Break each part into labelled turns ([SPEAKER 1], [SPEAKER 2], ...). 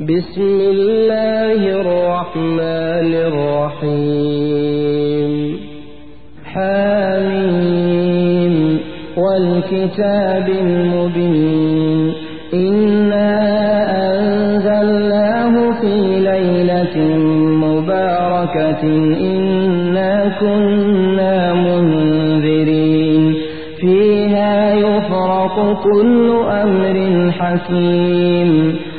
[SPEAKER 1] بسم الله الرحمن الرحيم حامين والكتاب المبين إنا أنزلناه في ليلة مباركة إنا كنا منذرين فيها يفرق كل أمر حكيم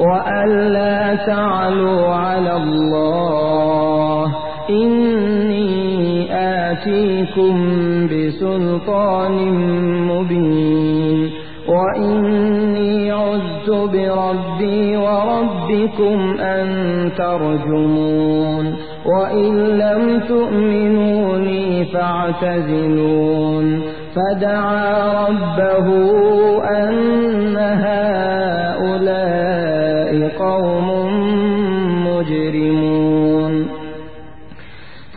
[SPEAKER 1] وأن لا تعلوا على الله. إني آتيكم بسلطان مبين. وإني عذت بربي وربكم أن ترجمون. وإن لم تؤمنوا لي فاعتزلون. فدعا ربه أن هؤلاء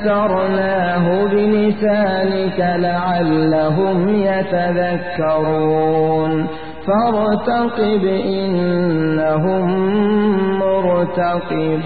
[SPEAKER 1] يسرناه بلسانك لعلهم يتذكرون فارتقب إنهم مرتقبون